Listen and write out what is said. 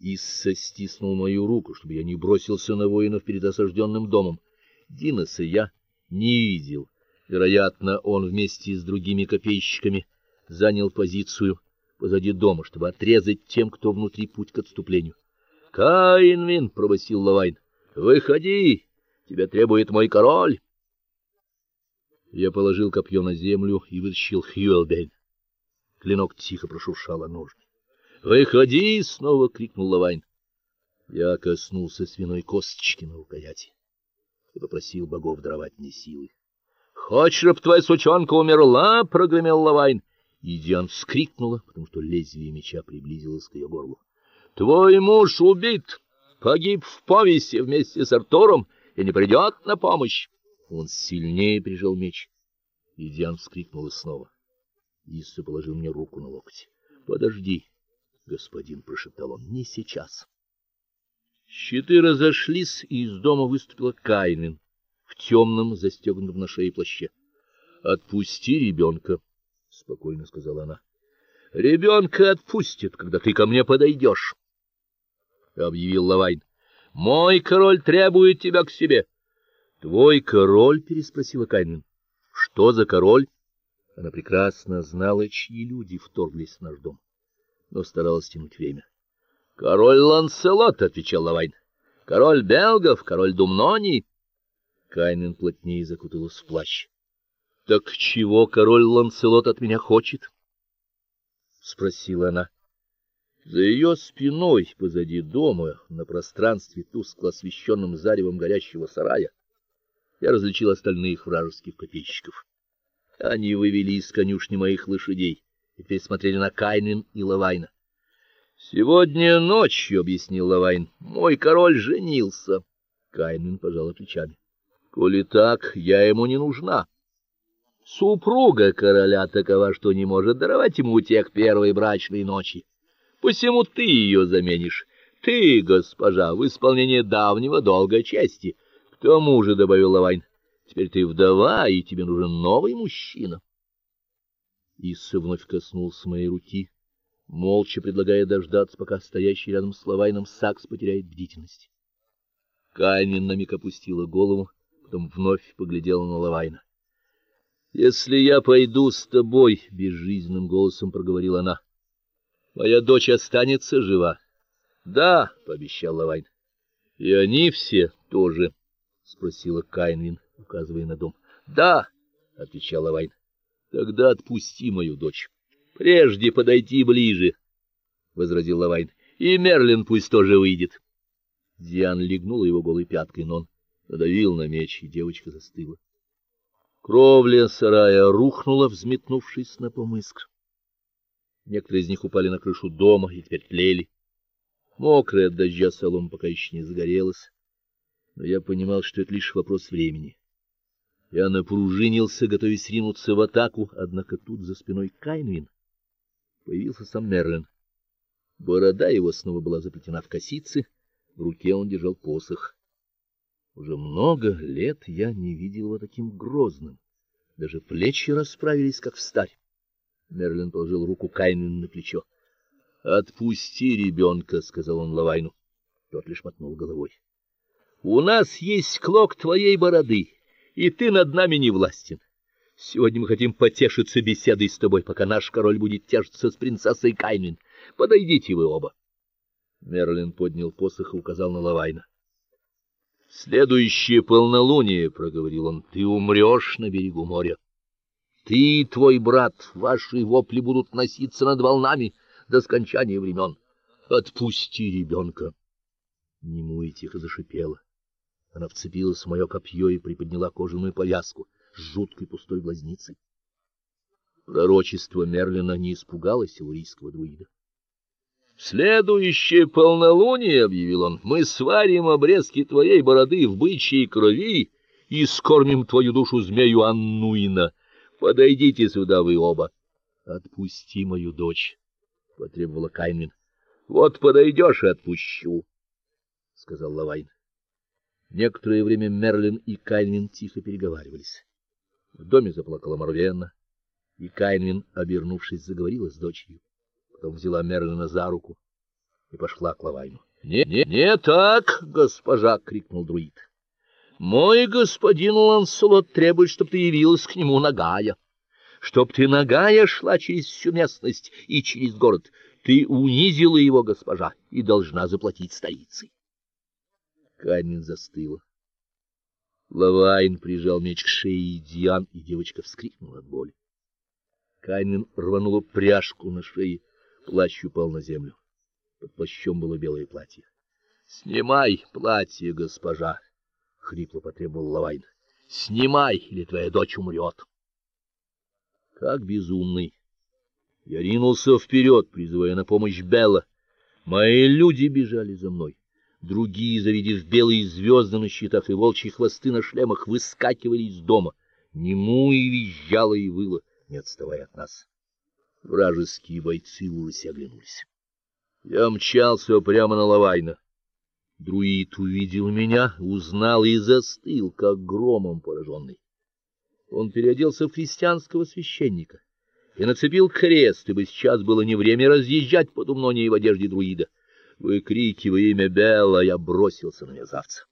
Исса стиснул мою руку, чтобы я не бросился на воинов перед осажденным домом. Диноса я не видел. Вероятно, он вместе с другими копейщиками занял позицию позади дома, чтобы отрезать тем, кто внутри путь к отступлению. "Каинвин", пробасил Лавайн. "Выходи, тебя требует мой король". Я положил копье на землю и вытащил Хьюэлбейн. Клинок тихо прошуршал о ножны. "Выходи!" снова крикнул Лавайн. Я коснулся свиной косточки на рукояти и попросил богов даровать мне силы. "Хочешь, чтоб твоя сучонка умерла?" прогремел Лавайн. И Диан вскрикнула, потому что лезвие меча приблизилось к ее горлу. "Твой муж убит, погиб в повесе вместе с Артуром и не придет на помощь". Он сильнее прижал меч. И Диан вскрикнула снова. Исса положил мне руку на локоть. "Подожди, господин", прошептал он. "Не сейчас". Щиты разошлись, и из дома выступила Кайнин в темном, застегнутом на шее плаще. "Отпусти ребенка», — спокойно сказала она. «Ребенка отпустит, когда ты ко мне подойдешь», — объявил Лавайн. Мой король требует тебя к себе. Твой король, переспросила Кайнин. Что за король? Она прекрасно знала, чьи люди вторглись в наш дом, но старалась тянуть время. Король Ланселот, отвечал Лавайн. Король белгов, король Думноний. Кайнин плотнее закуталась в плащ. Так чего король Ланселот от меня хочет? спросила она. За ее спиной, позади дома, на пространстве тускло освещенном заревом горящего сарая, я различил остальных вражеских копейщиков. Они вывели из конюшни моих лошадей и пересмотрели на Кайнин и Лавайна. Сегодня ночью, объяснил Лавайн, мой король женился. Кайнин пожал плечами. Коли так, я ему не нужна. Супруга короля такова, что не может даровать ему утех первой брачной ночи. Посему ты ее заменишь. Ты, госпожа, в исполнении давнего долга чести. К тому же, добавил Лавайн, теперь ты вдова, и тебе нужен новый мужчина. Исса вновь коснулся моей руки молча предлагая дождаться, пока стоящий рядом с Лавайном Сакс потеряет бдительность. Кайнин на миг опустила голову, потом вновь поглядела на Лавайна. Если я пойду с тобой, безжизненным голосом проговорила она. Моя дочь останется жива. Да, пообещал Лавайн. И они все тоже, спросила Кайнин, указывая на дом. Да, отвечал Лавайн. Тогда отпусти мою дочь. Прежде подойди ближе, возразил Лавайн. И Мерлин пусть тоже выйдет. Диан лягнула его голой пяткой, но он надавил на меч, и девочка застыла. Кровля сарая рухнула, взметнувшись снопом искр. Некоторые из них упали на крышу дома и теперь тлели. Мокрая от дождя солома пока еще не загорелась, но я понимал, что это лишь вопрос времени. Я напружинился, готовясь ринуться в атаку, однако тут за спиной Кайнвин появился сам Мерлин. Борода его снова была заплетена в косицы, в руке он держал посох. Уже много лет я не видел его таким грозным. Даже плечи расправились как в старь. Мерлин положил руку Кайнину на плечо. "Отпусти ребенка», — сказал он Лавайну. Тот лишь мотнул головой. "У нас есть клок твоей бороды, и ты над нами не властен. Сегодня мы хотим потешиться беседой с тобой, пока наш король будет тешиться с принцессой Кайнин. Подойдите вы оба. Мерлин поднял посох и указал на Лавайна. Следующее полнолуние, проговорил он. Ты умрешь на берегу моря. Ты и твой брат, ваши вопли будут носиться над волнами до скончания времен. Отпусти ребенка!» Немуя тихо зашипела. Она вцепилась в мое копье и приподняла кожаную повязку с жуткой пустой глазницей. Пророчество Мерлина не испугалось урийского друида. Следующее полнолуние, объявил он. Мы сварим обрезки твоей бороды в бычьей крови и скормим твою душу змею Аннуина. Подойдите сюда вы оба. Отпусти мою дочь, потребовала Кайнин. Вот подойдешь и отпущу, сказал Лавайн. Некоторое время Мерлин и Кайнин тихо переговаривались. В доме заплакала Марвенна, и Кайнвин, обернувшись, заговорила с дочерью. Потом взяла Мерлина за руку. и пошла к Лавайну. "Не, не, не так, госпожа", крикнул друид. "Мой господин Ланселот требует, чтобы ты явилась к нему нагая, чтоб ты нагая шла через всю местность и через город. Ты унизила его, госпожа, и должна заплатить столицей". Камень застыла. Лавайн прижал меч к шее Диан, и девочка вскрикнула от боли. Камень рванула пряжку на шее, плащ упал на землю. Под плащом было белое платье. "Снимай платье, госпожа", хрипло потребовал Лавайн. "Снимай, или твоя дочь умрет!» Как безумный, я ринулся вперед, призывая на помощь Белла. Мои люди бежали за мной. Другие, завидев белые звезды на щитах и волчьи хвосты на шлемах, выскакивали из дома. Нему и визжало и выло, не отставая от нас. Вражеские бойцы в ужасе оглянулись. Я мчался прямо на Лавайна. Друид увидел меня, узнал и застыл, как громом пораженный. Он переоделся в христианского священника и нацепил крест, ибо сейчас было не время разъезжать по Думноне в одежде друида. Выкрикивая имя Белла, я бросился на мерзавца.